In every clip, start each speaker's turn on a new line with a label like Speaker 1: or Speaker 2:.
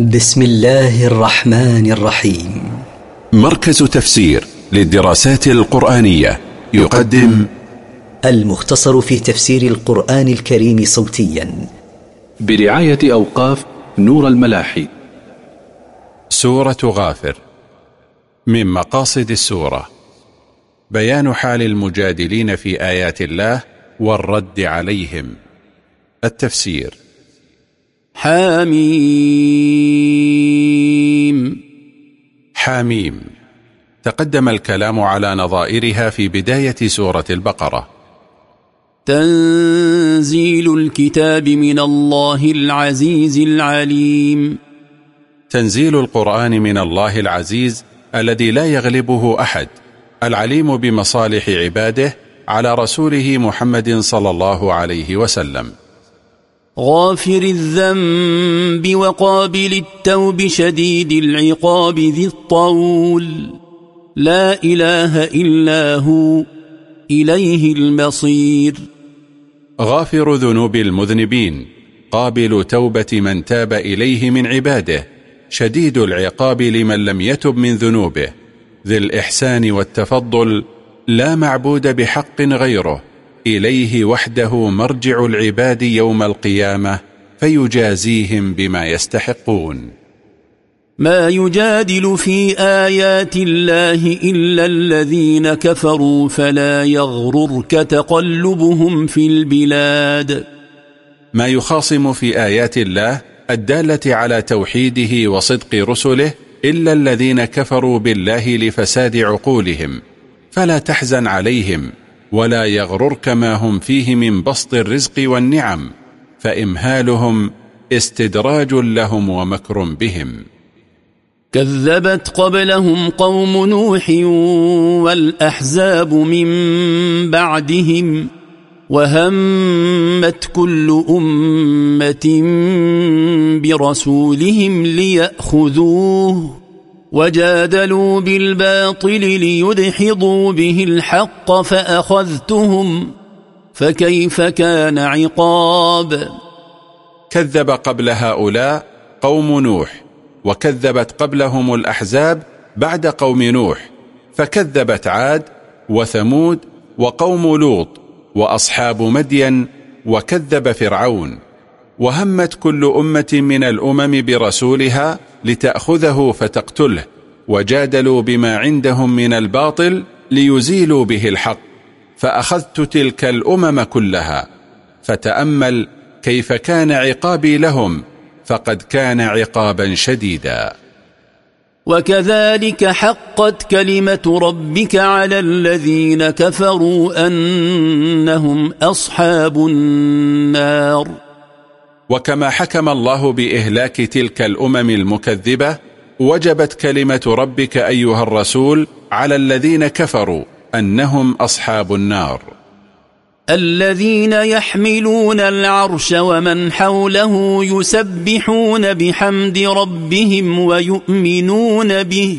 Speaker 1: بسم الله الرحمن الرحيم مركز تفسير للدراسات القرآنية يقدم المختصر في تفسير القرآن الكريم صوتيا برعاية أوقاف نور الملاحي سورة غافر من مقاصد السورة بيان حال المجادلين في آيات الله والرد عليهم التفسير حاميم حاميم تقدم الكلام على نظائرها في بداية سورة البقرة
Speaker 2: تنزيل الكتاب من الله
Speaker 1: العزيز العليم تنزيل القرآن من الله العزيز الذي لا يغلبه أحد العليم بمصالح عباده على رسوله محمد صلى الله عليه وسلم
Speaker 2: غافر الذنب وقابل التوب شديد العقاب ذي الطول لا إله إلا هو إليه
Speaker 1: المصير غافر ذنوب المذنبين قابل توبة من تاب إليه من عباده شديد العقاب لمن لم يتب من ذنوبه ذي الإحسان والتفضل لا معبود بحق غيره إليه وحده مرجع العباد يوم القيامة فيجازيهم بما يستحقون
Speaker 2: ما يجادل في آيات الله إلا الذين كفروا فلا يغررك
Speaker 1: تقلبهم في البلاد ما يخاصم في آيات الله الدالة على توحيده وصدق رسله إلا الذين كفروا بالله لفساد عقولهم فلا تحزن عليهم ولا يغررك ما هم فيه من بسط الرزق والنعم فإمهالهم استدراج لهم ومكر بهم كذبت قبلهم قوم نوح والأحزاب من
Speaker 2: بعدهم وهمت كل أمة برسولهم ليأخذوه وجادلوا بالباطل ليدحضوا به الحق فأخذتهم
Speaker 1: فكيف كان عقاب كذب قبل هؤلاء قوم نوح وكذبت قبلهم الأحزاب بعد قوم نوح فكذبت عاد وثمود وقوم لوط وأصحاب مدين وكذب فرعون وهمت كل أمة من الأمم برسولها لتأخذه فتقتله وجادلوا بما عندهم من الباطل ليزيلوا به الحق فأخذت تلك الأمم كلها فتأمل كيف كان عقابي لهم فقد كان عقابا شديدا وكذلك
Speaker 2: حقت كلمة ربك على الذين كفروا أنهم أصحاب النار
Speaker 1: وكما حكم الله بإهلاك تلك الأمم المكذبة وجبت كلمة ربك أيها الرسول على الذين كفروا أنهم أصحاب النار الذين يحملون العرش ومن حوله
Speaker 2: يسبحون بحمد ربهم ويؤمنون به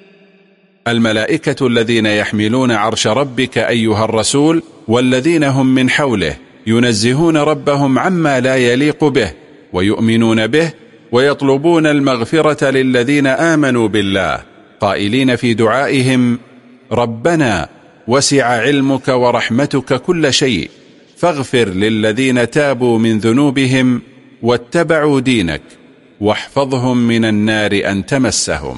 Speaker 1: الملائكة الذين يحملون عرش ربك أيها الرسول والذين هم من حوله ينزهون ربهم عما لا يليق به ويؤمنون به ويطلبون المغفرة للذين آمنوا بالله قائلين في دعائهم ربنا وسع علمك ورحمتك كل شيء فاغفر للذين تابوا من ذنوبهم واتبعوا دينك واحفظهم من النار أن تمسهم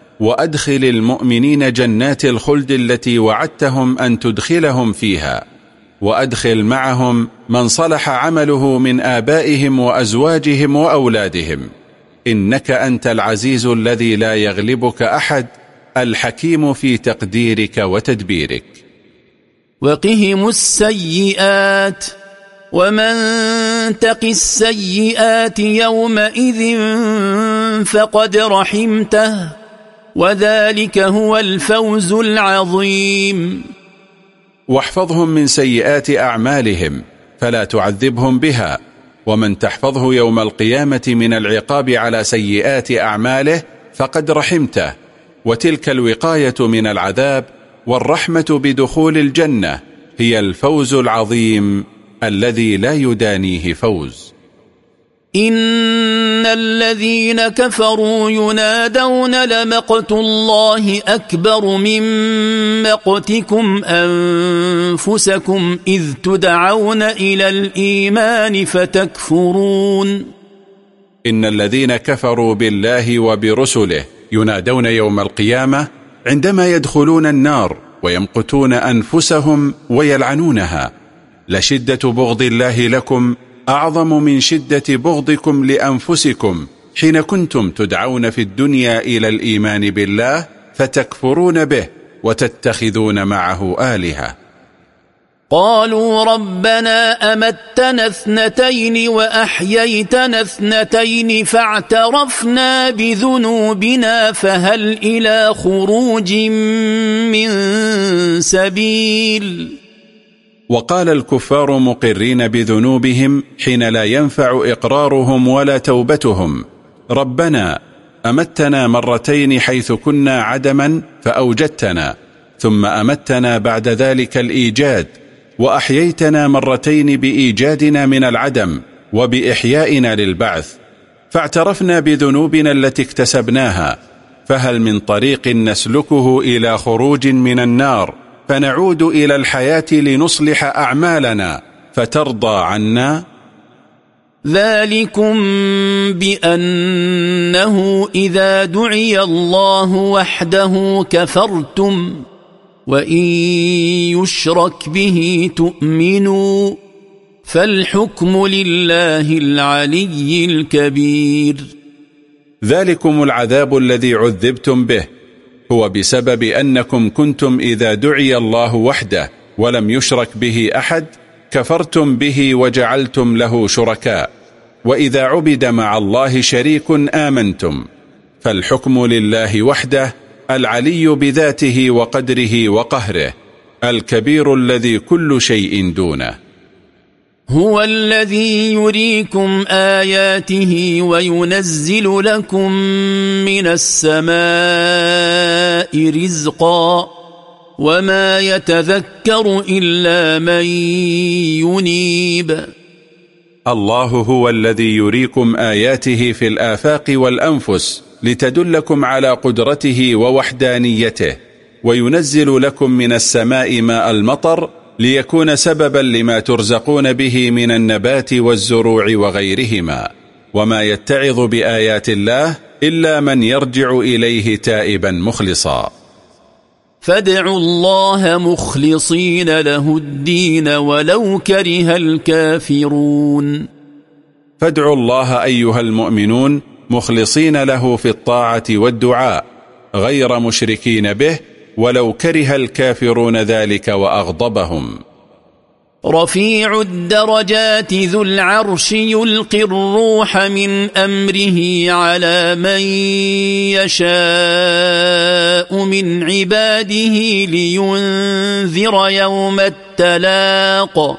Speaker 1: وأدخل المؤمنين جنات الخلد التي وعدتهم أن تدخلهم فيها وأدخل معهم من صلح عمله من آبائهم وأزواجهم وأولادهم إنك أنت العزيز الذي لا يغلبك أحد الحكيم في تقديرك وتدبيرك
Speaker 2: وقهم السيئات ومن تق السيئات يومئذ
Speaker 1: فقد رحمته وذلك هو الفوز العظيم واحفظهم من سيئات أعمالهم فلا تعذبهم بها ومن تحفظه يوم القيامة من العقاب على سيئات أعماله فقد رحمته وتلك الوقاية من العذاب والرحمة بدخول الجنة هي الفوز العظيم الذي لا يدانيه فوز
Speaker 2: ان الذين كفروا ينادون لمقت الله اكبر من مقتكم انفسكم اذ تدعون الى الايمان فتكفرون
Speaker 1: ان الذين كفروا بالله وبرسله ينادون يوم القيامه عندما يدخلون النار ويمقتون انفسهم ويلعنونها لشده بغض الله لكم أعظم من شدة بغضكم لأنفسكم حين كنتم تدعون في الدنيا إلى الإيمان بالله فتكفرون به وتتخذون معه آلهة
Speaker 2: قالوا ربنا أمتنا اثنتين وأحييتنا اثنتين فاعترفنا بذنوبنا فهل إلى خروج من سبيل؟
Speaker 1: وقال الكفار مقرين بذنوبهم حين لا ينفع إقرارهم ولا توبتهم ربنا أمتنا مرتين حيث كنا عدما فأوجدتنا ثم أمتنا بعد ذلك الإيجاد وأحييتنا مرتين بإيجادنا من العدم وبإحيائنا للبعث فاعترفنا بذنوبنا التي اكتسبناها فهل من طريق نسلكه إلى خروج من النار فنعود إلى الحياة لنصلح أعمالنا فترضى عنا ذلكم بأنه
Speaker 2: إذا دعي الله وحده كفرتم وإن يشرك به تؤمنوا فالحكم
Speaker 1: لله العلي الكبير ذلكم العذاب الذي عذبتم به هو بسبب أنكم كنتم إذا دعي الله وحده ولم يشرك به أحد كفرتم به وجعلتم له شركاء وإذا عبد مع الله شريك آمنتم فالحكم لله وحده العلي بذاته وقدره وقهره الكبير الذي كل شيء دونه
Speaker 2: هو الذي يريكم اياته وينزل لكم من السماء رزقا وما يتذكر الا من ينيب
Speaker 1: الله هو الذي يريكم اياته في الافاق والانفس لتدلكم على قدرته ووحدانيته وينزل لكم من السماء ماء المطر ليكون سببا لما ترزقون به من النبات والزروع وغيرهما وما يتعظ بآيات الله إلا من يرجع إليه تائبا مخلصا
Speaker 2: فادعوا الله
Speaker 1: مخلصين له الدين ولو كره الكافرون فادعوا الله أيها المؤمنون مخلصين له في الطاعة والدعاء غير مشركين به ولو كره الكافرون ذلك وأغضبهم
Speaker 2: رفيع الدرجات ذو العرش يلقي الروح من أمره على من يشاء من عباده لينذر يوم
Speaker 1: التلاق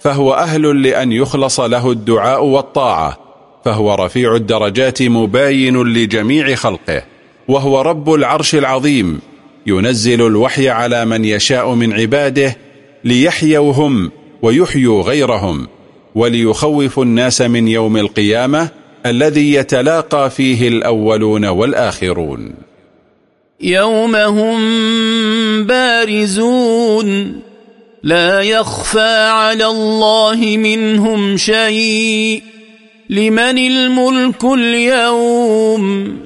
Speaker 1: فهو أهل لأن يخلص له الدعاء والطاعة فهو رفيع الدرجات مباين لجميع خلقه وهو رب العرش العظيم ينزل الوحي على من يشاء من عباده ليحيوا هم ويحيوا غيرهم وليخوف الناس من يوم القيامة الذي يتلاقى فيه الأولون والآخرون
Speaker 2: يوم هم بارزون لا يخفى على الله منهم شيء لمن الملك اليوم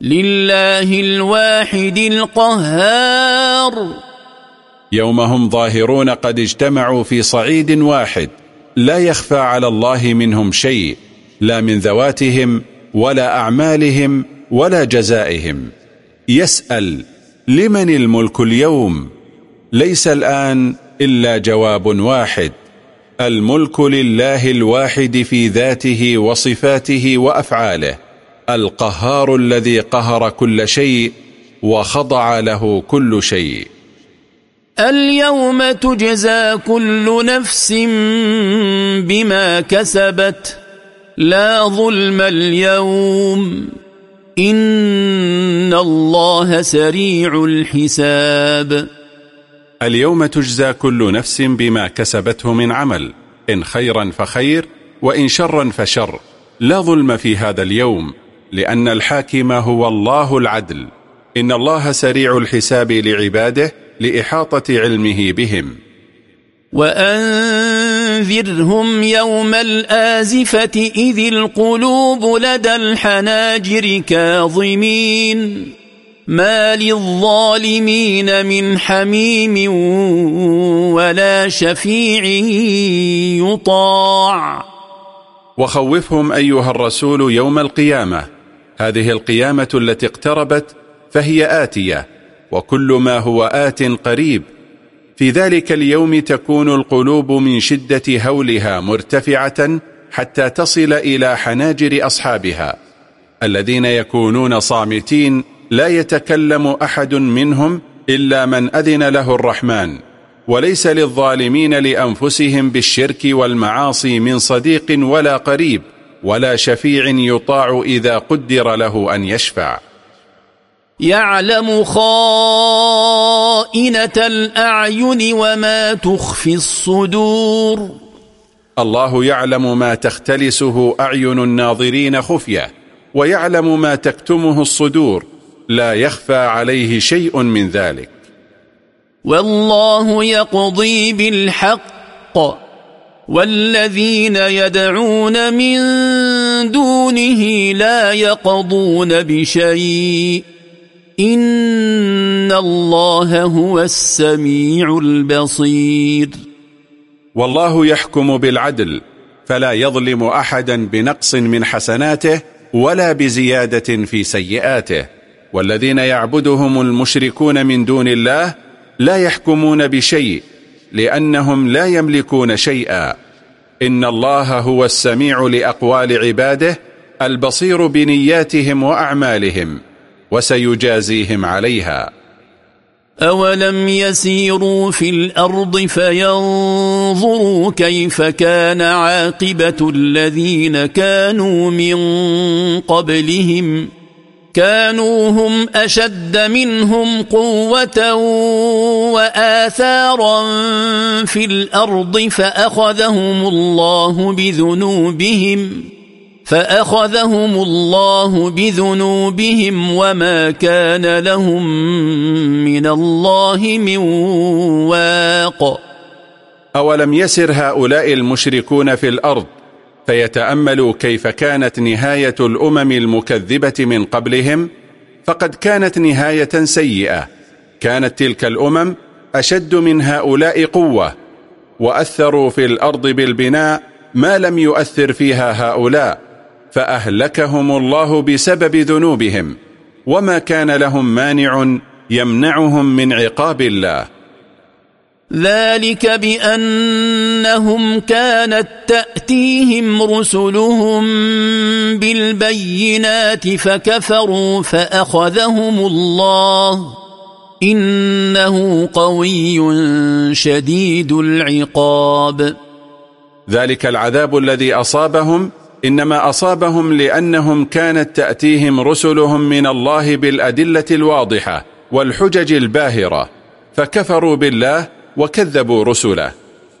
Speaker 1: لله الواحد القهار يوم هم ظاهرون قد اجتمعوا في صعيد واحد لا يخفى على الله منهم شيء لا من ذواتهم ولا أعمالهم ولا جزائهم يسأل لمن الملك اليوم ليس الآن إلا جواب واحد الملك لله الواحد في ذاته وصفاته وأفعاله القهار الذي قهر كل شيء وخضع له كل شيء
Speaker 2: اليوم تجزى كل نفس بما كسبت لا ظلم اليوم
Speaker 1: إن الله سريع الحساب اليوم تجزى كل نفس بما كسبته من عمل إن خيرا فخير وإن شرا فشر لا ظلم في هذا اليوم لأن الحاكم هو الله العدل إن الله سريع الحساب لعباده لإحاطة علمه بهم
Speaker 2: وأنذرهم يوم الآزفة إذ القلوب لدى الحناجر كاظمين ما للظالمين من
Speaker 1: حميم ولا شفيع يطاع وخوفهم أيها الرسول يوم القيامة هذه القيامة التي اقتربت فهي آتية وكل ما هو آت قريب في ذلك اليوم تكون القلوب من شدة هولها مرتفعة حتى تصل إلى حناجر أصحابها الذين يكونون صامتين لا يتكلم أحد منهم إلا من أذن له الرحمن وليس للظالمين لأنفسهم بالشرك والمعاصي من صديق ولا قريب ولا شفيع يطاع إذا قدر له أن يشفع
Speaker 2: يعلم خائنة
Speaker 1: الأعين وما تخفي الصدور الله يعلم ما تختلسه أعين الناظرين خفية ويعلم ما تكتمه الصدور لا يخفى عليه شيء من ذلك
Speaker 2: والله يقضي بالحق والذين يدعون من دونه لا يقضون بشيء إن الله هو
Speaker 1: السميع البصير والله يحكم بالعدل فلا يظلم أحدا بنقص من حسناته ولا بزيادة في سيئاته والذين يعبدهم المشركون من دون الله لا يحكمون بشيء لأنهم لا يملكون شيئا إن الله هو السميع لأقوال عباده البصير بنياتهم وأعمالهم وسيجازيهم عليها أولم
Speaker 2: يسيروا في الأرض فينظروا كيف كان عاقبة الذين كانوا من قبلهم ؟ كانوا هم أشد منهم قوة وآثارا في الأرض فأخذهم الله بذنوبهم فأخذهم الله بذنوبهم وما كان لهم من الله من
Speaker 1: واق أولم يسر هؤلاء المشركون في الأرض فيتأملوا كيف كانت نهاية الأمم المكذبة من قبلهم فقد كانت نهاية سيئة كانت تلك الأمم أشد من هؤلاء قوة وأثروا في الأرض بالبناء ما لم يؤثر فيها هؤلاء فأهلكهم الله بسبب ذنوبهم وما كان لهم مانع يمنعهم من عقاب الله
Speaker 2: ذلك بانهم كانت تاتيهم رسلهم بالبينات فكفروا فاخذهم الله انه
Speaker 1: قوي شديد العقاب ذلك العذاب الذي اصابهم انما اصابهم لانهم كانت تاتيهم رسلهم من الله بالادله الواضحه والحجج الباهره فكفروا بالله وكذبوا رسله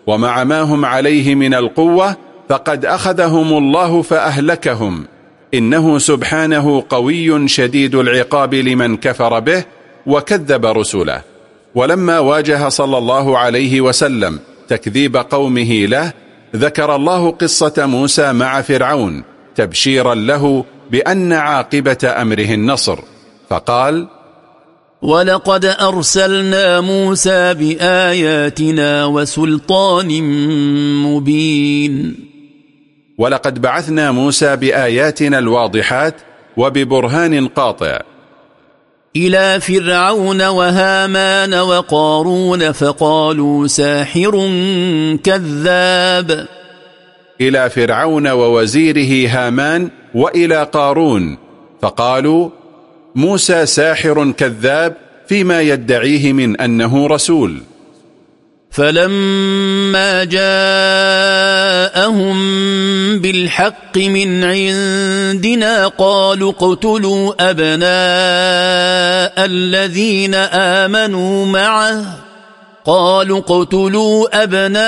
Speaker 1: ومع ما هم عليه من القوة فقد أخذهم الله فأهلكهم إنه سبحانه قوي شديد العقاب لمن كفر به وكذب رسله ولما واجه صلى الله عليه وسلم تكذيب قومه له ذكر الله قصة موسى مع فرعون تبشيرا له بأن عاقبة أمره النصر فقال ولقد أرسلنا موسى
Speaker 2: بآياتنا وسلطان مبين
Speaker 1: ولقد بعثنا موسى بآياتنا الواضحات وببرهان قاطع إلى فرعون وهامان وقارون
Speaker 2: فقالوا ساحر كذاب
Speaker 1: إلى فرعون ووزيره هامان وإلى قارون فقالوا موسى ساحر كذاب فيما يدعيه من أنه رسول
Speaker 2: فلما جاءهم بالحق من عندنا قالوا اقتلوا أبناء الذين آمنوا معه قالوا اقتلوا أبناء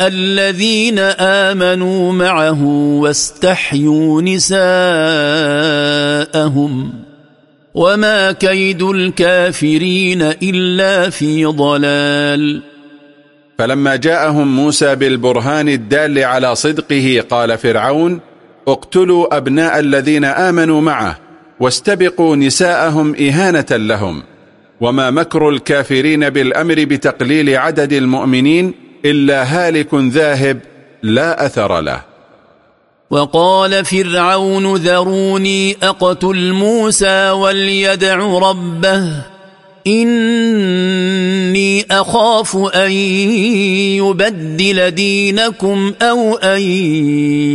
Speaker 2: الذين آمنوا معه واستحيوا نساءهم وما كيد الكافرين إلا
Speaker 1: في ضلال فلما جاءهم موسى بالبرهان الدال على صدقه قال فرعون اقتلوا أبناء الذين آمنوا معه واستبقوا نساءهم إهانة لهم وما مكر الكافرين بالأمر بتقليل عدد المؤمنين إلا هالك ذاهب لا أثر له
Speaker 2: وقال فرعون ذروني أقتل موسى وليدع ربه إني أخاف أن يبدل دينكم
Speaker 1: أو أن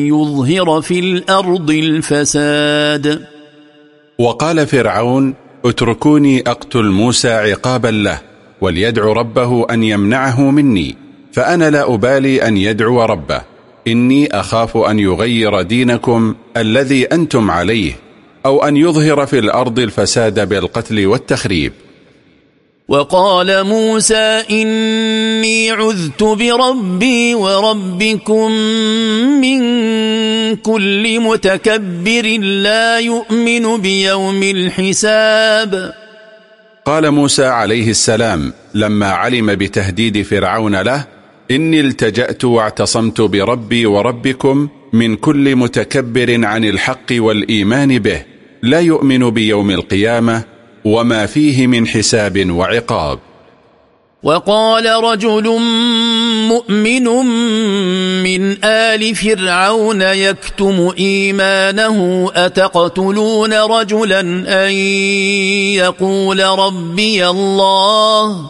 Speaker 1: يظهر في الأرض الفساد وقال فرعون اتركوني أقتل موسى عقابا له وليدعو ربه أن يمنعه مني فأنا لا أبالي أن يدعو ربه إني أخاف أن يغير دينكم الذي أنتم عليه أو أن يظهر في الأرض الفساد بالقتل والتخريب وقال
Speaker 2: موسى إني عذت بربي وربكم من كل متكبر لا يؤمن بيوم الحساب
Speaker 1: قال موسى عليه السلام لما علم بتهديد فرعون له إني التجأت واعتصمت بربي وربكم من كل متكبر عن الحق والإيمان به لا يؤمن بيوم القيامة وما فيه من حساب وعقاب
Speaker 2: وقال
Speaker 1: رجل مؤمن
Speaker 2: من آل فرعون يكتم إيمانه أتقتلون رجلا أن يقول ربي الله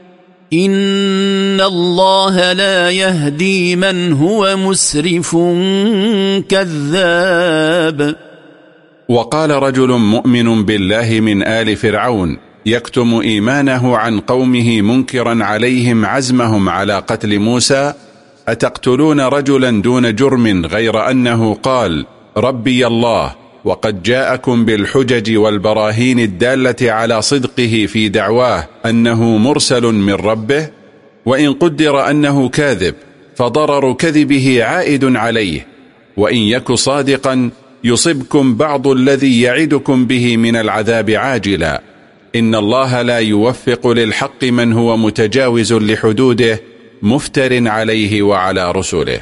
Speaker 2: إن الله لا يهدي من هو مسرف كذاب
Speaker 1: وقال رجل مؤمن بالله من آل فرعون يكتم إيمانه عن قومه منكرا عليهم عزمهم على قتل موسى أتقتلون رجلا دون جرم غير أنه قال ربي الله وقد جاءكم بالحجج والبراهين الدالة على صدقه في دعواه أنه مرسل من ربه وإن قدر أنه كاذب فضرر كذبه عائد عليه وإن يك صادقا يصبكم بعض الذي يعدكم به من العذاب عاجلا إن الله لا يوفق للحق من هو متجاوز لحدوده مفتر عليه وعلى رسله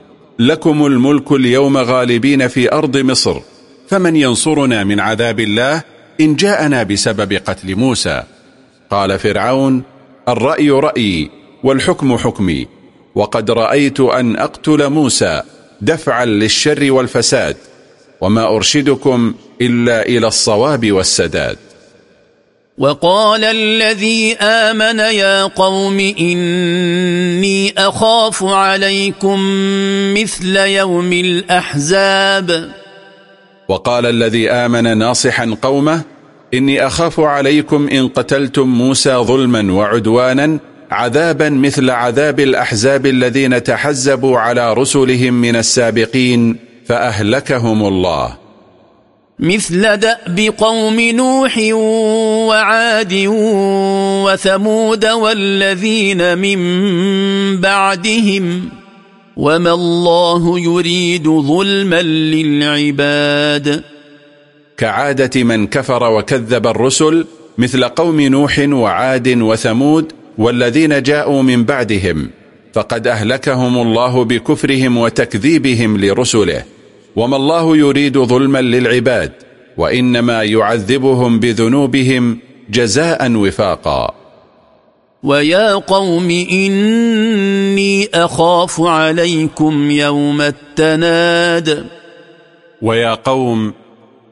Speaker 1: لكم الملك اليوم غالبين في أرض مصر فمن ينصرنا من عذاب الله إن جاءنا بسبب قتل موسى قال فرعون الرأي رأيي والحكم حكمي وقد رأيت أن أقتل موسى دفعا للشر والفساد وما أرشدكم إلا إلى الصواب والسداد وقال
Speaker 2: الذي آمن يا قوم إني أخاف عليكم مثل يوم الأحزاب
Speaker 1: وقال الذي آمن ناصحا قومه إني أخاف عليكم إن قتلتم موسى ظلما وعدوانا عذابا مثل عذاب الأحزاب الذين تحزبوا على رسلهم من السابقين فأهلكهم الله مثل دأب قوم نوح وعاد
Speaker 2: وثمود والذين من بعدهم
Speaker 1: وما الله يريد ظلما للعباد كعادة من كفر وكذب الرسل مثل قوم نوح وعاد وثمود والذين جاءوا من بعدهم فقد أهلكهم الله بكفرهم وتكذيبهم لرسله وما الله يريد ظلما للعباد وإنما يعذبهم بذنوبهم جزاء وفاقا ويا قوم إني
Speaker 2: أخاف عليكم يوم التناد
Speaker 1: ويا قوم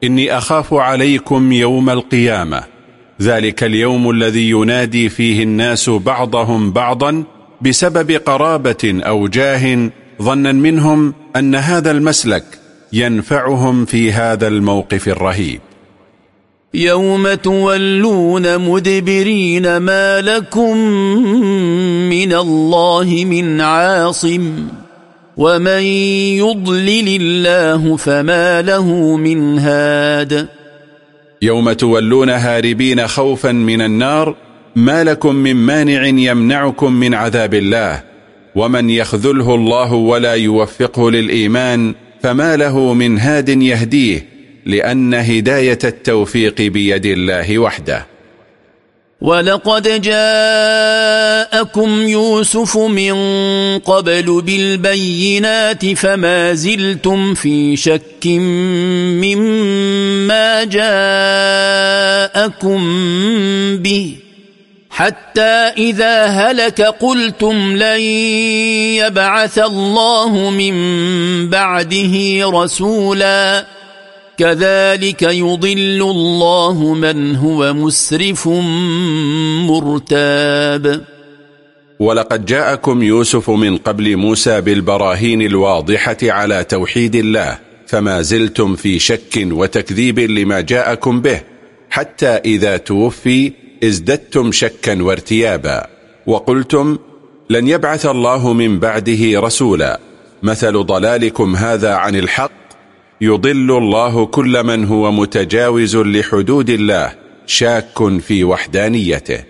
Speaker 1: إني أخاف عليكم يوم القيامة ذلك اليوم الذي ينادي فيه الناس بعضهم بعضا بسبب قرابة أو جاه ظنا منهم أن هذا المسلك ينفعهم في هذا الموقف الرهيب
Speaker 2: يوم تولون مدبرين ما لكم من الله من عاصم ومن يضلل الله فما له
Speaker 1: من هاد يوم تولون هاربين خوفا من النار ما لكم من مانع يمنعكم من عذاب الله ومن يخذله الله ولا يوفقه للإيمان فما له من هاد يهديه لأن هداية التوفيق بيد الله وحده
Speaker 2: ولقد جاءكم يوسف من قبل بالبينات فما زلتم في شك مما جاءكم به حتى إذا هلك قلتم لن يبعث الله من بعده رسولا كذلك يضل الله من هو مسرف
Speaker 1: مرتاب ولقد جاءكم يوسف من قبل موسى بالبراهين الواضحة على توحيد الله فما زلتم في شك وتكذيب لما جاءكم به حتى إذا توفي ازددتم شكا وارتيابا وقلتم لن يبعث الله من بعده رسولا مثل ضلالكم هذا عن الحق يضل الله كل من هو متجاوز لحدود الله شاك في وحدانيته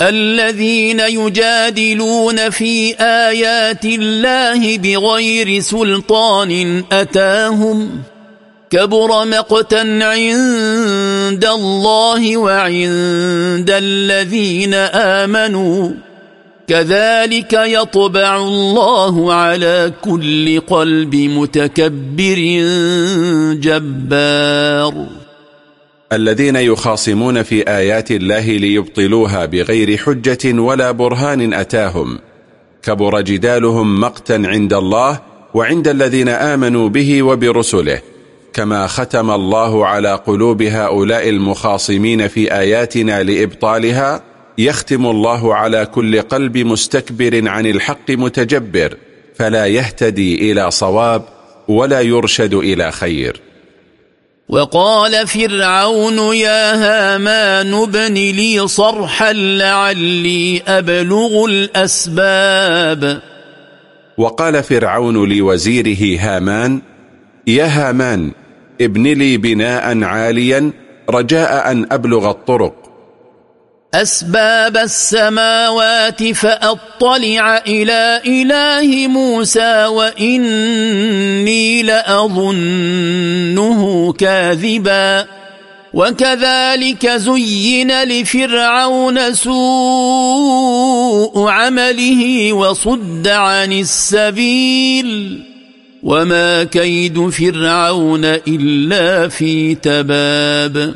Speaker 2: الذين يجادلون في آيات الله بغير سلطان أتاهم كبر مقتا عند الله وعند الذين امنوا كذلك يطبع الله على كل قلب متكبر
Speaker 1: جبار الذين يخاصمون في آيات الله ليبطلوها بغير حجة ولا برهان أتاهم كبر جدالهم مقتا عند الله وعند الذين آمنوا به وبرسله كما ختم الله على قلوب هؤلاء المخاصمين في آياتنا لإبطالها يختم الله على كل قلب مستكبر عن الحق متجبر فلا يهتدي إلى صواب ولا يرشد إلى خير
Speaker 2: وقال
Speaker 1: فرعون يا هامان ابن لي
Speaker 2: صرحا لعلي أبلغ الأسباب
Speaker 1: وقال فرعون لوزيره هامان يا هامان ابن لي بناء عاليا رجاء أن أبلغ الطرق
Speaker 2: أسباب السماوات فأطلع إلى إله موسى وإني لأظنه كاذبا وكذلك زين لفرعون سوء عمله وصد عن السبيل وما كيد فرعون
Speaker 1: إلا في تباب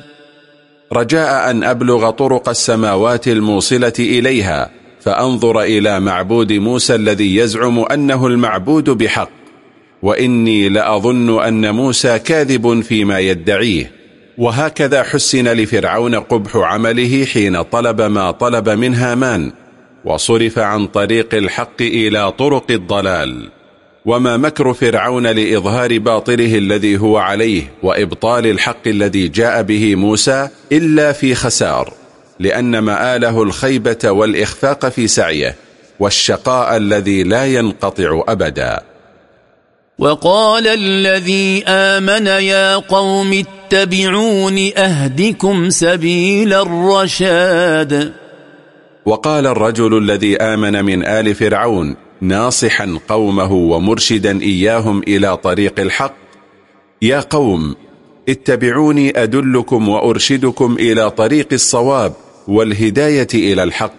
Speaker 1: رجاء أن أبلغ طرق السماوات الموصلة إليها فأنظر إلى معبود موسى الذي يزعم أنه المعبود بحق وإني لأظن أن موسى كاذب فيما يدعيه وهكذا حسن لفرعون قبح عمله حين طلب ما طلب من هامان وصرف عن طريق الحق إلى طرق الضلال وما مكر فرعون لإظهار باطله الذي هو عليه وإبطال الحق الذي جاء به موسى إلا في خسار لأن مآله الخيبة والإخفاق في سعيه والشقاء الذي لا ينقطع أبدا وقال الذي آمن يا
Speaker 2: قوم اتبعون أهدكم سبيل الرشاد
Speaker 1: وقال الرجل الذي آمن من آل فرعون ناصحا قومه ومرشدا إياهم إلى طريق الحق يا قوم اتبعوني أدلكم وأرشدكم إلى طريق الصواب والهداية إلى الحق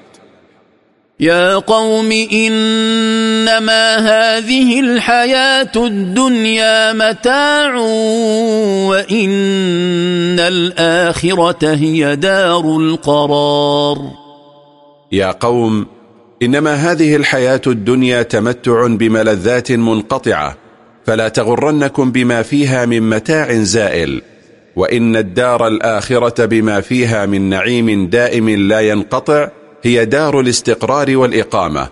Speaker 2: يا قوم إنما هذه الحياة الدنيا متاع وإن الآخرة هي دار القرار
Speaker 1: يا قوم إنما هذه الحياة الدنيا تمتع بملذات منقطعة فلا تغرنكم بما فيها من متاع زائل وإن الدار الآخرة بما فيها من نعيم دائم لا ينقطع هي دار الاستقرار والإقامة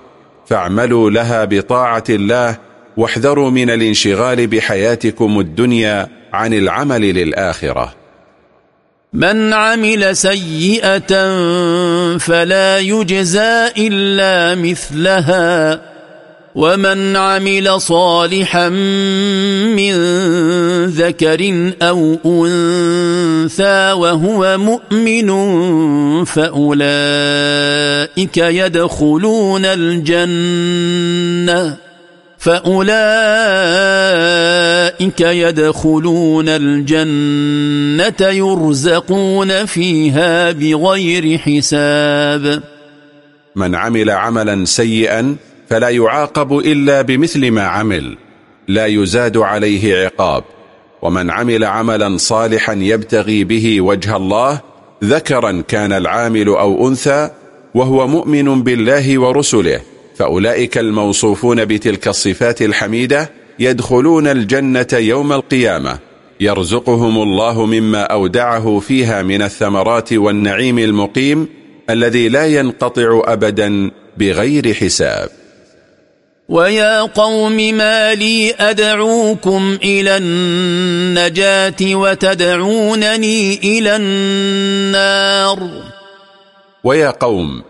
Speaker 1: فاعملوا لها بطاعة الله واحذروا من الانشغال بحياتكم الدنيا عن العمل للآخرة
Speaker 2: من عمل سيئه فلا يجزى الا مثلها ومن عمل صالحا من ذكر او انثى وهو مؤمن فاولئك يدخلون الجنه فأولئك يدخلون الجنة يرزقون فيها بغير
Speaker 1: حساب من عمل عملا سيئا فلا يعاقب إلا بمثل ما عمل لا يزاد عليه عقاب ومن عمل عملا صالحا يبتغي به وجه الله ذكرا كان العامل أو أنثى وهو مؤمن بالله ورسله فأولئك الموصوفون بتلك الصفات الحميدة يدخلون الجنة يوم القيامة يرزقهم الله مما أودعه فيها من الثمرات والنعيم المقيم الذي لا ينقطع أبدا بغير حساب
Speaker 2: ويا قوم ما لي أدعوكم إلى النجاة وتدعونني إلى النار
Speaker 1: ويا قوم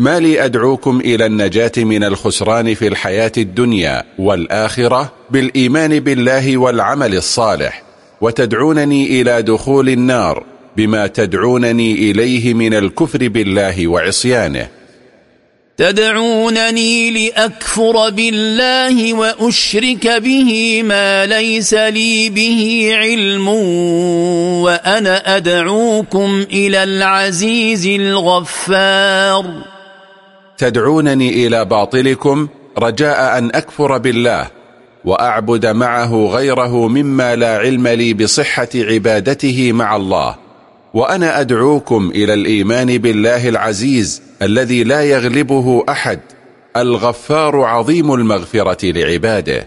Speaker 1: ما لي أدعوكم إلى النجاة من الخسران في الحياة الدنيا والآخرة بالإيمان بالله والعمل الصالح وتدعونني إلى دخول النار بما تدعونني إليه من الكفر بالله وعصيانه
Speaker 2: تدعونني لأكفر بالله وأشرك به ما ليس لي به علم وأنا أدعوكم إلى العزيز
Speaker 1: الغفار تدعونني إلى باطلكم رجاء أن أكفر بالله وأعبد معه غيره مما لا علم لي بصحة عبادته مع الله وأنا أدعوكم إلى الإيمان بالله العزيز الذي لا يغلبه أحد الغفار عظيم المغفرة لعباده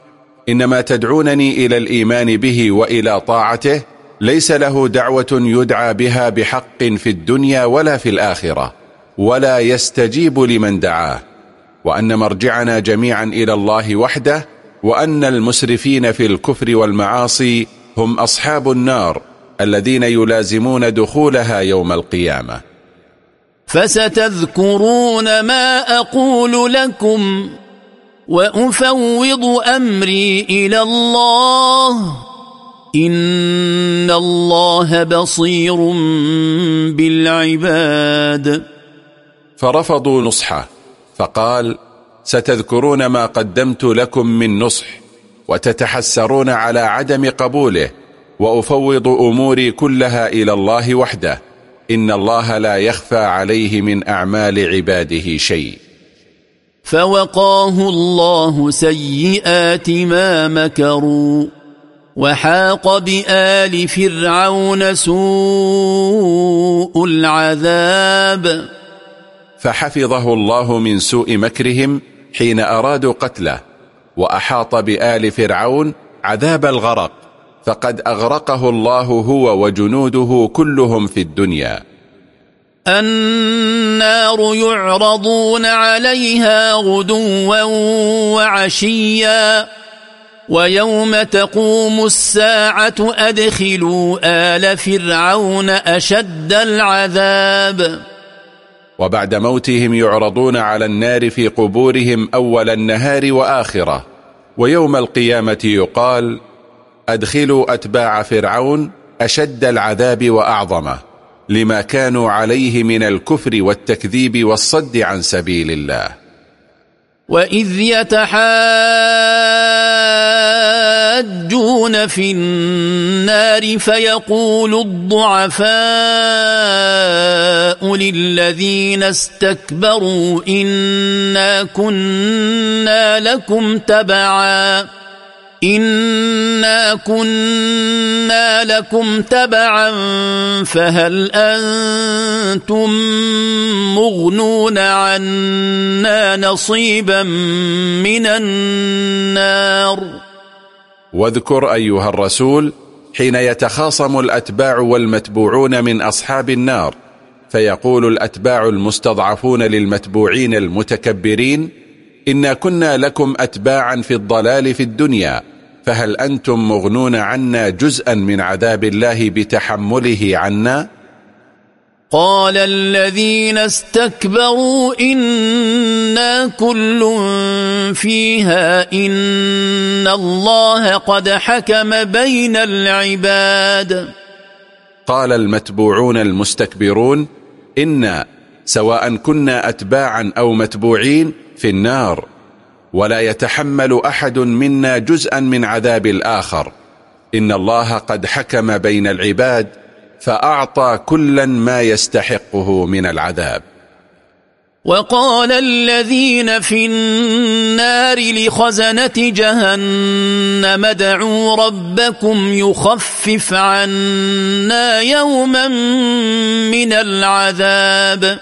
Speaker 1: إنما تدعونني إلى الإيمان به وإلى طاعته ليس له دعوة يدعى بها بحق في الدنيا ولا في الآخرة ولا يستجيب لمن دعاه وأن مرجعنا جميعا إلى الله وحده وأن المسرفين في الكفر والمعاصي هم أصحاب النار الذين يلازمون دخولها يوم القيامة
Speaker 2: فستذكرون ما أقول لكم وافوض امري الى الله ان
Speaker 1: الله بصير بالعباد فرفضوا نصحه فقال ستذكرون ما قدمت لكم من نصح وتتحسرون على عدم قبوله وافوض اموري كلها الى الله وحده ان الله لا يخفى عليه من اعمال عباده شيء
Speaker 2: فوقاه الله سيئات ما مكروا وحاق بال فرعون سوء العذاب
Speaker 1: فحفظه الله من سوء مكرهم حين ارادوا قتله واحاط بال فرعون عذاب الغرق فقد اغرقه الله هو وجنوده كلهم في الدنيا
Speaker 2: النار يعرضون عليها غدوا وعشيا ويوم تقوم الساعة أدخلوا آل فرعون أشد العذاب
Speaker 1: وبعد موتهم يعرضون على النار في قبورهم أول النهار وآخره ويوم القيامة يقال أدخلوا أتباع فرعون أشد العذاب وأعظمه لما كانوا عليه من الكفر والتكذيب والصد عن سبيل الله
Speaker 2: وإذ يتحاجون في النار فيقول الضعفاء للذين استكبروا إنا كنا لكم تبعاً انا كنا لكم تبعا فهل انتم مغنون عنا نصيبا من النار
Speaker 1: واذكر ايها الرسول حين يتخاصم الاتباع والمتبوعون من اصحاب النار فيقول الاتباع المستضعفون للمتبوعين المتكبرين انا كنا لكم اتباعا في الضلال في الدنيا فهل أنتم مغنون عنا جزءا من عذاب الله بتحمله عنا؟ قال الذين استكبروا
Speaker 2: إنا كل فيها إن الله قد حكم بين العباد
Speaker 1: قال المتبوعون المستكبرون إنا سواء كنا أتباعا أو متبوعين في النار ولا يتحمل أحد منا جزءا من عذاب الآخر إن الله قد حكم بين العباد فأعطى كلا ما يستحقه من العذاب
Speaker 2: وقال الذين في النار لخزنة جهنم ادعوا ربكم يخفف عنا يوما من العذاب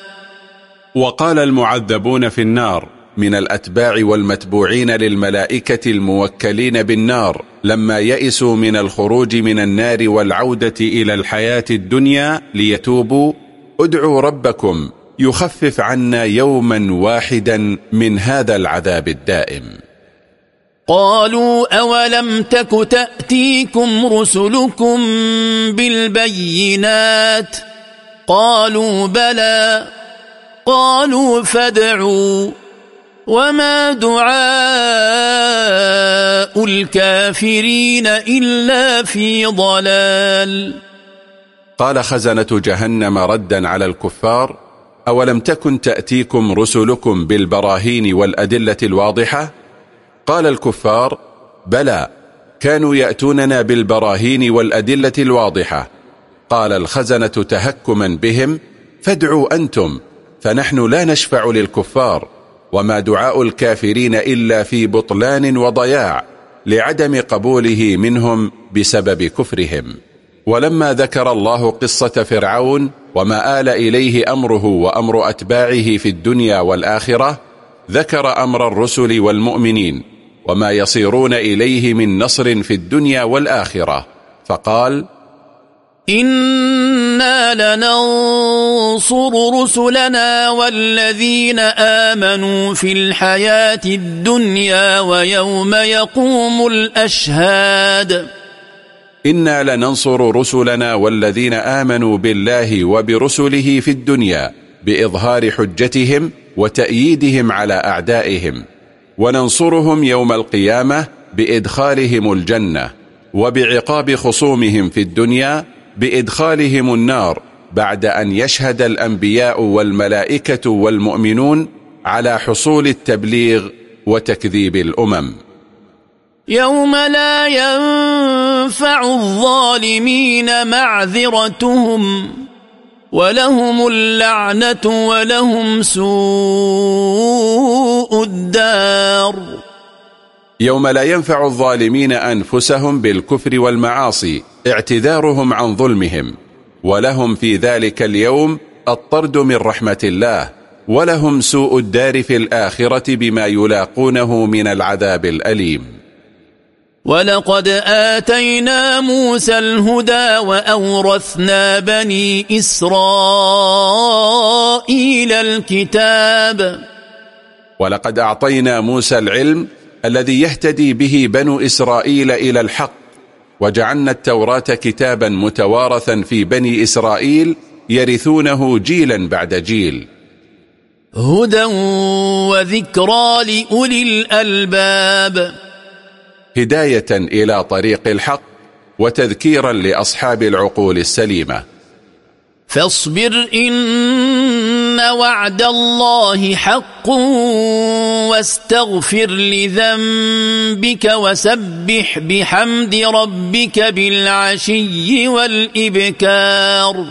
Speaker 1: وقال المعذبون في النار من الأتباع والمتبوعين للملائكة الموكلين بالنار لما يئسوا من الخروج من النار والعودة إلى الحياة الدنيا ليتوبوا ادعوا ربكم يخفف عنا يوما واحدا من هذا العذاب الدائم
Speaker 2: قالوا أولم تك تأتيكم رسلكم بالبينات قالوا بلى قالوا فادعوا وما دعاء الكافرين إلا في ضلال
Speaker 1: قال خزنة جهنم ردا على الكفار أولم تكن تأتيكم رسلكم بالبراهين والأدلة الواضحة قال الكفار بلى كانوا يأتوننا بالبراهين والأدلة الواضحة قال الخزنة تهكما بهم فادعوا أنتم فنحن لا نشفع للكفار وما دعاء الكافرين إلا في بطلان وضياع لعدم قبوله منهم بسبب كفرهم ولما ذكر الله قصة فرعون وما آل إليه أمره وأمر أتباعه في الدنيا والآخرة ذكر أمر الرسل والمؤمنين وما يصيرون إليه من نصر في الدنيا والآخرة فقال
Speaker 2: إنا لننصر رسلنا والذين آمنوا في الحياة الدنيا ويوم يقوم الأشهاد
Speaker 1: إنا لننصر رسلنا والذين آمنوا بالله وبرسله في الدنيا بإظهار حجتهم وتأييدهم على أعدائهم وننصرهم يوم القيامة بإدخالهم الجنة وبعقاب خصومهم في الدنيا بإدخالهم النار بعد أن يشهد الأنبياء والملائكة والمؤمنون على حصول التبليغ وتكذيب الأمم
Speaker 2: يوم لا ينفع الظالمين معذرتهم ولهم اللعنة ولهم
Speaker 1: سوء الدار يوم لا ينفع الظالمين أنفسهم بالكفر والمعاصي اعتذارهم عن ظلمهم ولهم في ذلك اليوم الطرد من رحمة الله ولهم سوء الدار في الآخرة بما يلاقونه من العذاب الأليم ولقد آتينا موسى الهدى
Speaker 2: وأورثنا بني إسرائيل الكتاب
Speaker 1: ولقد أعطينا موسى العلم الذي يهتدي به بنو إسرائيل إلى الحق وجعلنا التوراة كتابا متوارثا في بني إسرائيل يرثونه جيلا بعد جيل هدى وذكرى لأولي الألباب هداية إلى طريق الحق وتذكيرا لأصحاب العقول السليمة
Speaker 2: فاصبر إن وعد الله حق واستغفر لذنبك وسبح بحمد ربك بالعشي
Speaker 1: والإبكار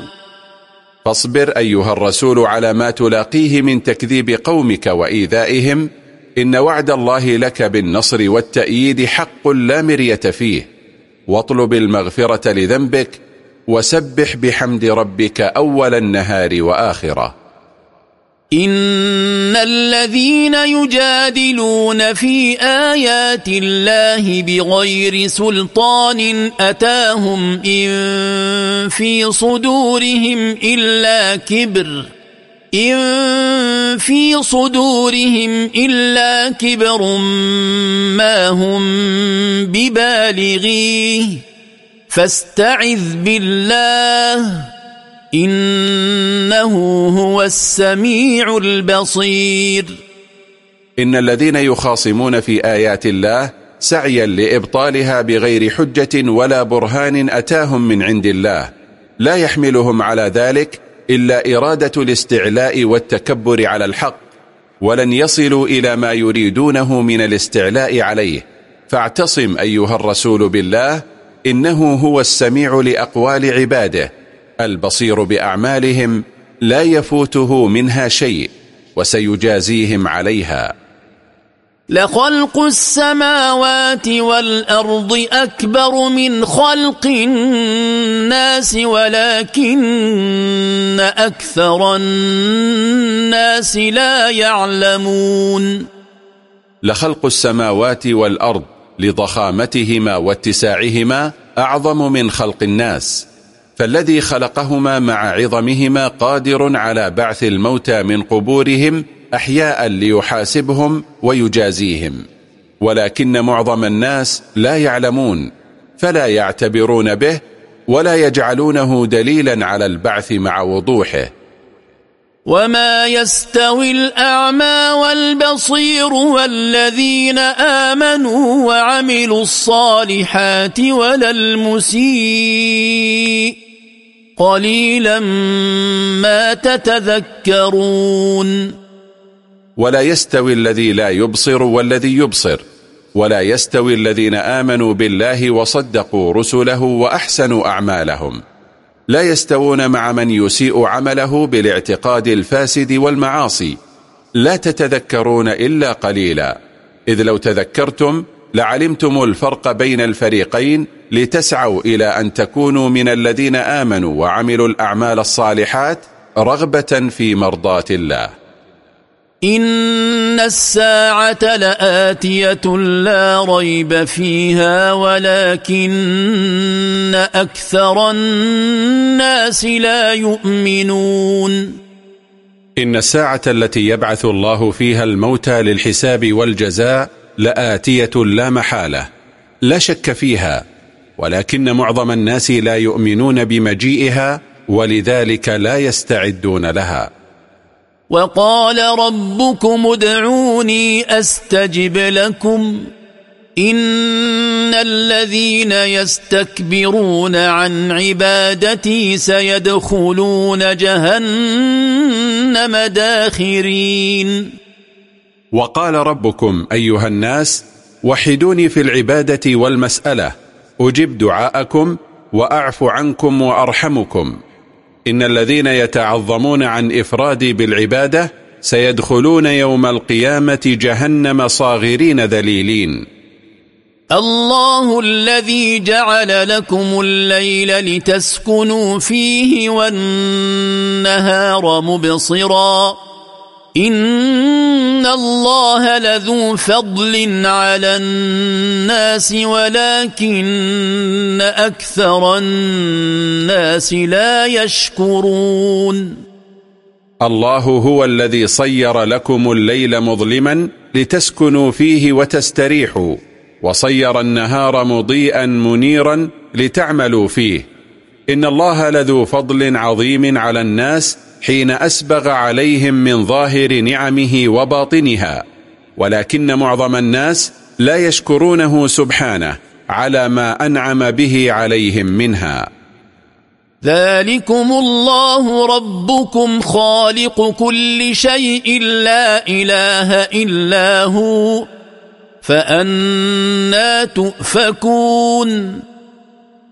Speaker 1: فاصبر أيها الرسول على ما تلاقيه من تكذيب قومك وإيذائهم إن وعد الله لك بالنصر والتأييد حق لا مرية فيه واطلب المغفرة لذنبك وسبح بحمد ربك أول النهار وآخره
Speaker 2: إن الذين يجادلون في آيات الله بغير سلطان أتاهم إن في صدورهم إلا كبر إن في صدورهم إلا كبر ما هم ببالغيه فاستعذ بالله
Speaker 1: إنه هو السميع البصير إن الذين يخاصمون في آيات الله سعيا لإبطالها بغير حجة ولا برهان أتاهم من عند الله لا يحملهم على ذلك إلا إرادة الاستعلاء والتكبر على الحق ولن يصلوا إلى ما يريدونه من الاستعلاء عليه فاعتصم أيها الرسول بالله إنه هو السميع لأقوال عباده البصير بأعمالهم لا يفوته منها شيء وسيجازيهم عليها لخلق السماوات
Speaker 2: والأرض أكبر من خلق الناس ولكن أكثر الناس لا يعلمون
Speaker 1: لخلق السماوات والأرض لضخامتهما واتساعهما أعظم من خلق الناس فالذي خلقهما مع عظمهما قادر على بعث الموتى من قبورهم أحياء ليحاسبهم ويجازيهم ولكن معظم الناس لا يعلمون فلا يعتبرون به ولا يجعلونه دليلا على البعث مع وضوحه
Speaker 2: وما يستوي الأعمى والبصير والذين آمنوا وعملوا الصالحات ولا المسيء
Speaker 1: قليلا ما تتذكرون ولا يستوي الذي لا يبصر والذي يبصر ولا يستوي الذين آمنوا بالله وصدقوا رسله وأحسنوا أعمالهم لا يستوون مع من يسيء عمله بالاعتقاد الفاسد والمعاصي لا تتذكرون إلا قليلا إذ لو تذكرتم لعلمتم الفرق بين الفريقين لتسعوا إلى أن تكونوا من الذين آمنوا وعملوا الأعمال الصالحات رغبة في مرضات الله
Speaker 2: ان الساعه لاتيه لا ريب فيها ولكن اكثر الناس لا يؤمنون
Speaker 1: ان الساعه التي يبعث الله فيها الموتى للحساب والجزاء لاتيه لا محاله لا شك فيها ولكن معظم الناس لا يؤمنون بمجيئها ولذلك لا يستعدون لها وقال
Speaker 2: ربكم ادعوني استجب لكم ان الذين يستكبرون عن عبادتي
Speaker 1: سيدخلون جهنم داخرين وقال ربكم ايها الناس وحدوني في العباده والمساله اجب دعاءكم واعف عنكم وارحمكم إن الذين يتعظمون عن إفرادي بالعبادة سيدخلون يوم القيامة جهنم صاغرين ذليلين
Speaker 2: الله الذي جعل لكم الليل لتسكنوا فيه والنهار مبصراً إن الله لذو فضل على الناس ولكن أكثر الناس لا يشكرون
Speaker 1: الله هو الذي صير لكم الليل مظلما لتسكنوا فيه وتستريحوا وصير النهار مضيئا منيرا لتعملوا فيه إن الله لذو فضل عظيم على الناس حين أسبغ عليهم من ظاهر نعمه وباطنها ولكن معظم الناس لا يشكرونه سبحانه على ما أنعم به عليهم منها
Speaker 2: ذلكم الله ربكم خالق كل شيء لا إله إلا هو فأنا
Speaker 1: تؤفكون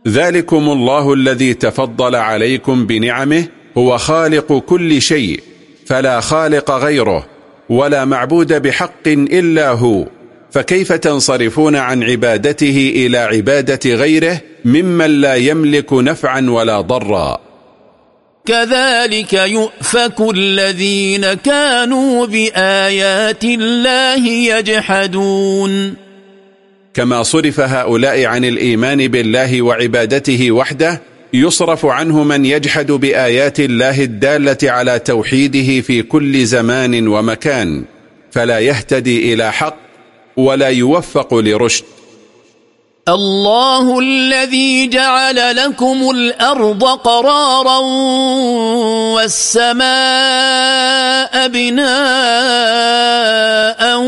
Speaker 1: ذلكم الله الذي تفضل عليكم بنعمه هو خالق كل شيء فلا خالق غيره ولا معبود بحق إلا هو فكيف تنصرفون عن عبادته إلى عبادة غيره ممن لا يملك نفعا ولا ضرا
Speaker 2: كذلك يؤفك الذين كانوا بآيات الله يجحدون
Speaker 1: كما صرف هؤلاء عن الإيمان بالله وعبادته وحده يصرف عنه من يجحد بآيات الله الدالة على توحيده في كل زمان ومكان فلا يهتدي إلى حق ولا يوفق لرشد
Speaker 2: الله الذي جعل لكم الأرض قرارا والسماء بناء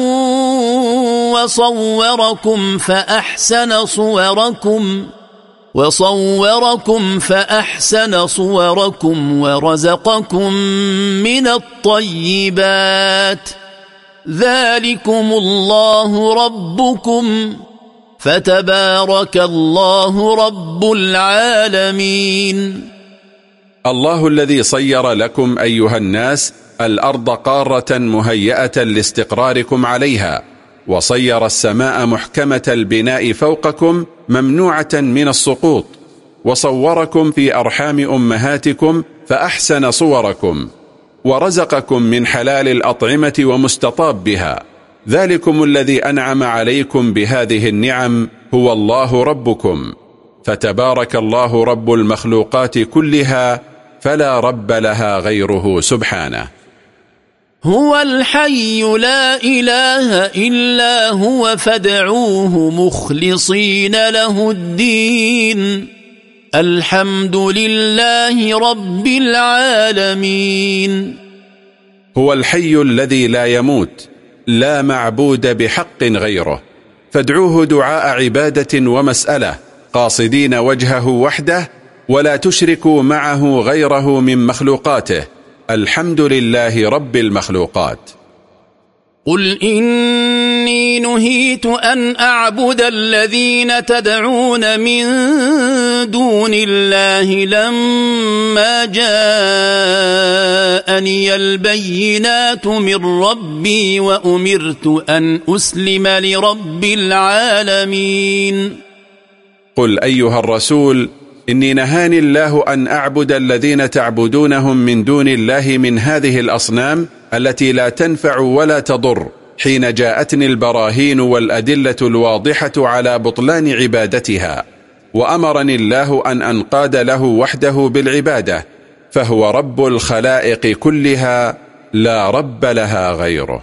Speaker 2: وصوركم فأحسن صوركم وصوركم فاحسن صوركم ورزقكم من الطيبات ذلكم الله ربكم
Speaker 1: فتبارك الله رب العالمين الله الذي صير لكم أيها الناس الأرض قارة مهيئة لاستقراركم عليها وصير السماء محكمة البناء فوقكم ممنوعة من السقوط وصوركم في أرحام أمهاتكم فأحسن صوركم ورزقكم من حلال الأطعمة ومستطاب بها ذلكم الذي أنعم عليكم بهذه النعم هو الله ربكم فتبارك الله رب المخلوقات كلها فلا رب لها غيره سبحانه
Speaker 2: هو الحي لا إله إلا هو فادعوه مخلصين له الدين الحمد لله رب العالمين
Speaker 1: هو الحي الذي لا يموت لا معبود بحق غيره فادعوه دعاء عبادة ومسألة قاصدين وجهه وحده ولا تشركوا معه غيره من مخلوقاته الحمد لله رب المخلوقات
Speaker 2: قل إني نهيت أن أعبد الذين تدعون من دون الله لما جاءني البينات من
Speaker 1: ربي وأمرت أن أسلم لرب العالمين قل أيها الرسول إني نهاني الله أن أعبد الذين تعبدونهم من دون الله من هذه الأصنام التي لا تنفع ولا تضر حين جاءتني البراهين والأدلة الواضحة على بطلان عبادتها وأمرني الله أن أنقاد له وحده بالعبادة فهو رب الخلائق كلها لا رب لها غيره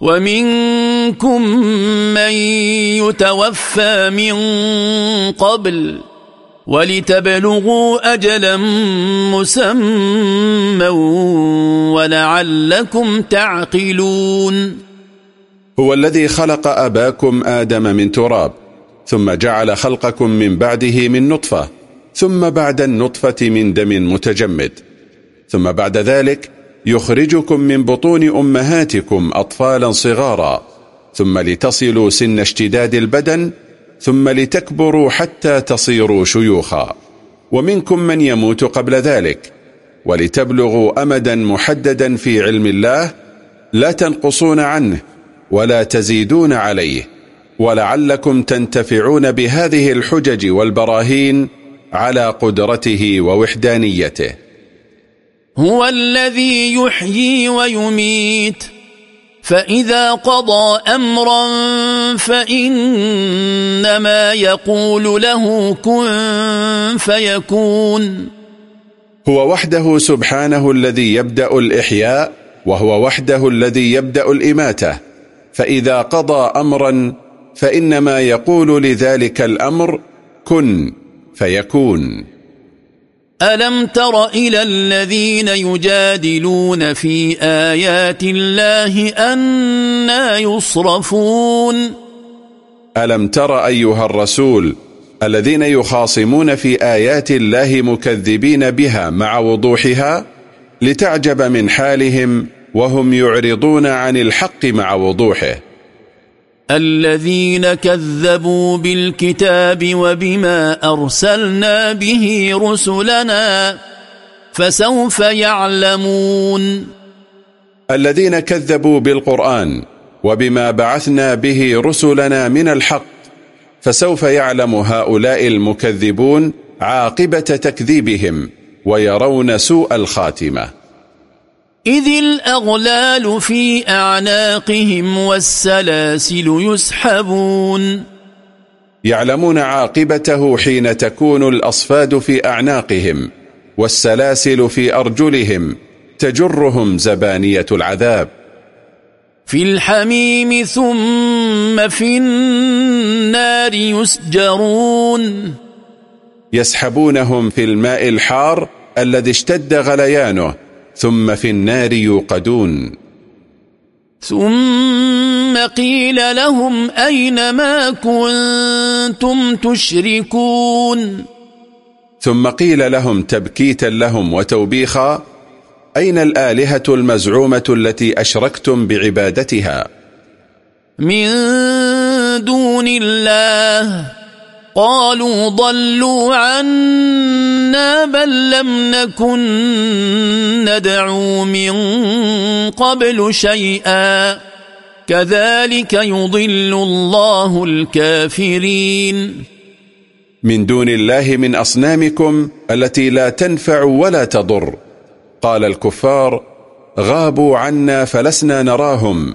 Speaker 2: ومنكم من يتوفى من قبل ولتبلغوا أجلا مسمى ولعلكم تعقلون
Speaker 1: هو الذي خلق أباكم آدم من تراب ثم جعل خلقكم من بعده من نطفة ثم بعد النطفة من دم متجمد ثم بعد ذلك يخرجكم من بطون أمهاتكم أطفالا صغارا ثم لتصلوا سن اشتداد البدن ثم لتكبروا حتى تصيروا شيوخا ومنكم من يموت قبل ذلك ولتبلغوا أمدا محددا في علم الله لا تنقصون عنه ولا تزيدون عليه ولعلكم تنتفعون بهذه الحجج والبراهين على قدرته ووحدانيته
Speaker 2: هو الذي يحيي ويميت فإذا قضى أمرا فإنما يقول له كن
Speaker 1: فيكون هو وحده سبحانه الذي يبدأ الإحياء وهو وحده الذي يبدأ الإماتة فإذا قضى أمرا فإنما يقول لذلك الأمر كن فيكون
Speaker 2: ألم تر إلى الذين يجادلون في آيات الله أنا يصرفون
Speaker 1: ألم تر أيها الرسول الذين يخاصمون في آيات الله مكذبين بها مع وضوحها لتعجب من حالهم وهم يعرضون عن الحق مع وضوحه
Speaker 2: الذين كذبوا بالكتاب وبما ارسلنا به رسلنا فسوف يعلمون
Speaker 1: الذين كذبوا بالقران وبما بعثنا به رسلنا من الحق فسوف يعلم هؤلاء المكذبون عاقبه تكذيبهم ويرون سوء الخاتمه
Speaker 2: إذ الأغلال في أعناقهم والسلاسل يسحبون
Speaker 1: يعلمون عاقبته حين تكون الأصفاد في أعناقهم والسلاسل في أرجلهم تجرهم زبانية العذاب في الحميم ثم
Speaker 2: في النار يسجرون
Speaker 1: يسحبونهم في الماء الحار الذي اشتد غليانه ثم في النار يوقدون
Speaker 2: ثم قيل لهم أين ما كنتم تشركون
Speaker 1: ثم قيل لهم تبكيتا لهم وتوبيخا أين الآلهة المزعومة التي أشركتم بعبادتها
Speaker 2: من دون الله قالوا ضلوا عنا بل لم نكن ندعو من قبل شيئا كذلك يضل
Speaker 1: الله الكافرين من دون الله من أصنامكم التي لا تنفع ولا تضر قال الكفار غابوا عنا فلسنا نراهم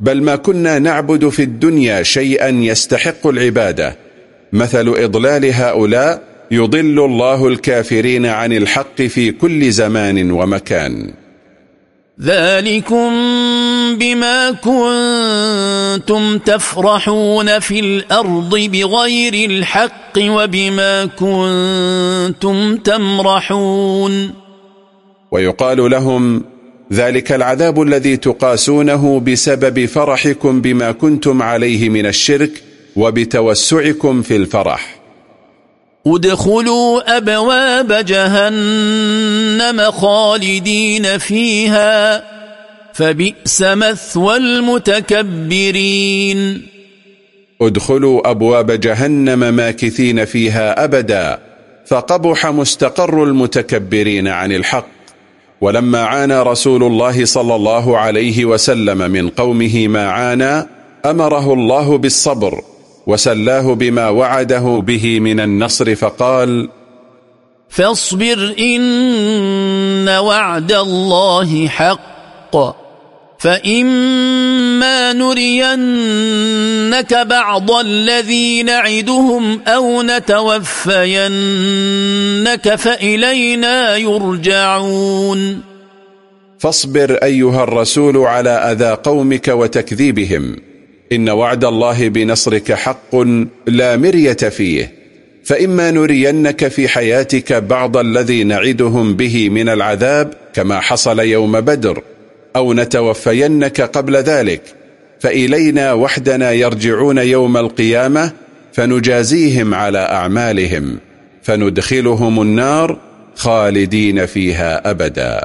Speaker 1: بل ما كنا نعبد في الدنيا شيئا يستحق العباده مثل إضلال هؤلاء يضل الله الكافرين عن الحق في كل زمان ومكان
Speaker 2: ذلكم بما كنتم تفرحون في الأرض بغير الحق وبما كنتم تمرحون
Speaker 1: ويقال لهم ذلك العذاب الذي تقاسونه بسبب فرحكم بما كنتم عليه من الشرك وبتوسعكم في الفرح
Speaker 2: ادخلوا أبواب جهنم خالدين فيها فبئس مثوى المتكبرين
Speaker 1: ادخلوا أبواب جهنم ماكثين فيها أبدا فقبح مستقر المتكبرين عن الحق ولما عانى رسول الله صلى الله عليه وسلم من قومه ما عانى أمره الله بالصبر وسلاه بما وعده به من النصر فقال
Speaker 2: فاصبر
Speaker 1: إن وعد الله
Speaker 2: حق فإما نرينك بعض الذي نعدهم أو نتوفينك فإلينا يرجعون
Speaker 1: فاصبر أيها الرسول على أذى قومك وتكذيبهم إن وعد الله بنصرك حق لا مرية فيه فإما نرينك في حياتك بعض الذي نعدهم به من العذاب كما حصل يوم بدر أو نتوفينك قبل ذلك فإلينا وحدنا يرجعون يوم القيامة فنجازيهم على أعمالهم فندخلهم النار خالدين فيها أبداً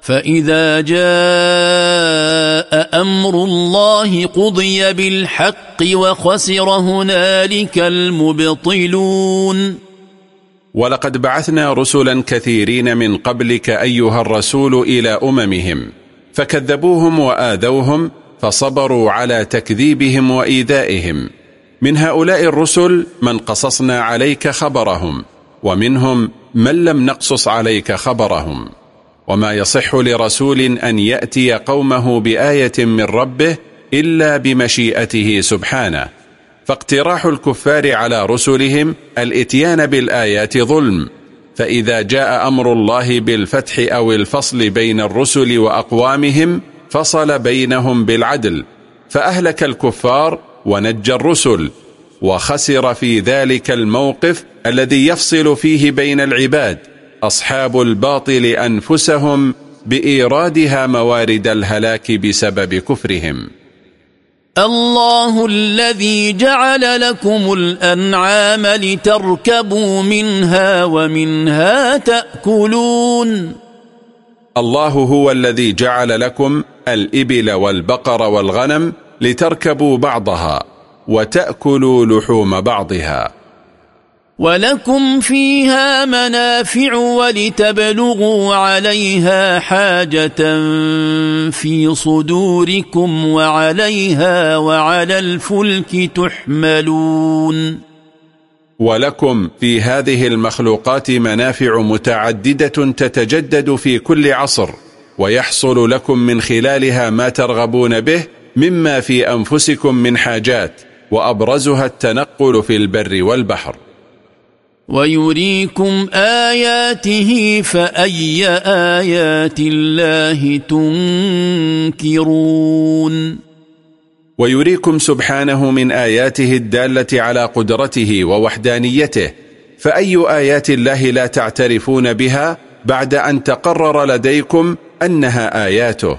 Speaker 2: فإذا جاء أمر الله قضي بالحق
Speaker 1: وخسر هنالك المبطلون ولقد بعثنا رسلا كثيرين من قبلك أيها الرسول إلى أممهم فكذبوهم وآذوهم فصبروا على تكذيبهم وإيذائهم من هؤلاء الرسل من قصصنا عليك خبرهم ومنهم من لم نقصص عليك خبرهم وما يصح لرسول أن يأتي قومه بآية من ربه إلا بمشيئته سبحانه فاقتراح الكفار على رسلهم الاتيان بالآيات ظلم فإذا جاء أمر الله بالفتح أو الفصل بين الرسل وأقوامهم فصل بينهم بالعدل فأهلك الكفار ونجى الرسل وخسر في ذلك الموقف الذي يفصل فيه بين العباد أصحاب الباطل أنفسهم بإيرادها موارد الهلاك بسبب كفرهم
Speaker 2: الله الذي جعل لكم الأنعام لتركبوا منها ومنها تأكلون
Speaker 1: الله هو الذي جعل لكم الإبل والبقر والغنم لتركبوا بعضها وتأكلوا لحوم بعضها
Speaker 2: ولكم فيها منافع ولتبلغوا عليها حاجة في صدوركم وعليها وعلى الفلك
Speaker 1: تحملون ولكم في هذه المخلوقات منافع متعددة تتجدد في كل عصر ويحصل لكم من خلالها ما ترغبون به مما في أنفسكم من حاجات وأبرزها التنقل في البر والبحر
Speaker 2: ويريكم اياته فاي ايات الله تنكرون
Speaker 1: ويريكم سبحانه من اياته الداله على قدرته ووحدانيته فاي ايات الله لا تعترفون بها بعد ان تقرر لديكم انها اياته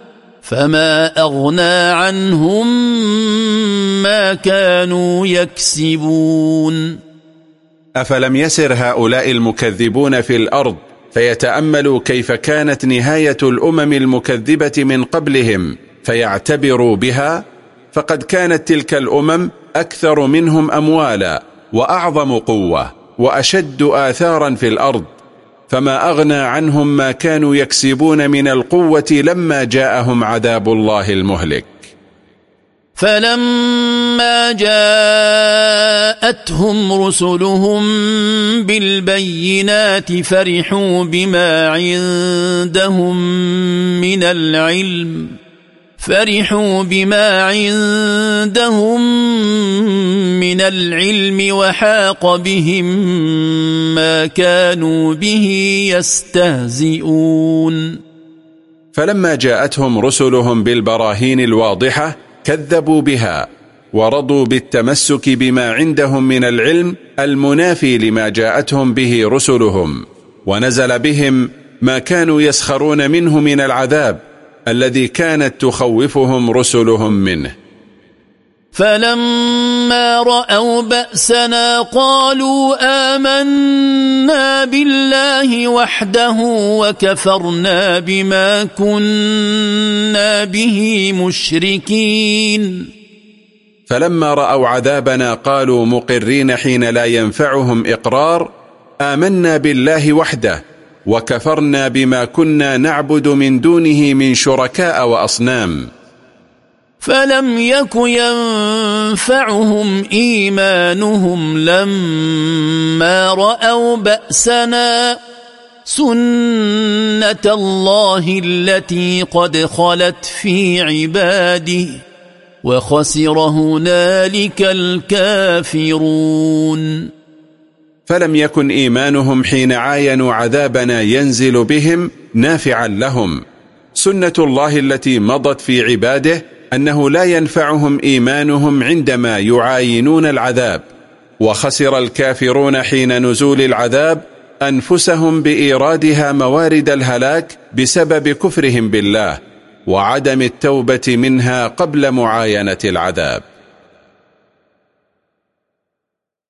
Speaker 2: فما
Speaker 1: اغنى عنهم ما كانوا يكسبون افلم يسر هؤلاء المكذبون في الارض فيتاملوا كيف كانت نهايه الامم المكذبه من قبلهم فيعتبروا بها فقد كانت تلك الامم اكثر منهم اموالا واعظم قوه واشد اثارا في الارض فما أغنى عنهم ما كانوا يكسبون من القوة لما جاءهم عذاب الله المهلك
Speaker 2: فلما جاءتهم رسلهم بالبينات فرحوا بما عندهم من العلم فرحوا بما عندهم من العلم وحاق بهم ما كانوا به يستهزئون
Speaker 1: فلما جاءتهم رسلهم بالبراهين الواضحة كذبوا بها ورضوا بالتمسك بما عندهم من العلم المنافي لما جاءتهم به رسلهم ونزل بهم ما كانوا يسخرون منه من العذاب الذي كانت تخوفهم رسلهم منه
Speaker 2: فلما رأوا بأسنا قالوا آمنا بالله وحده وكفرنا بما كنا به
Speaker 1: مشركين فلما رأوا عذابنا قالوا مقرين حين لا ينفعهم إقرار آمنا بالله وحده وكفرنا بما كنا نعبد من دونه من شركاء وأصنام
Speaker 2: فلم يك ينفعهم إيمانهم لما رأوا بأسنا سنة الله التي قد خلت في
Speaker 1: عباده وخسر هنالك الكافرون فلم يكن إيمانهم حين عاينوا عذابنا ينزل بهم نافعا لهم سنة الله التي مضت في عباده أنه لا ينفعهم إيمانهم عندما يعاينون العذاب وخسر الكافرون حين نزول العذاب أنفسهم بإيرادها موارد الهلاك بسبب كفرهم بالله وعدم التوبة منها قبل معاينة العذاب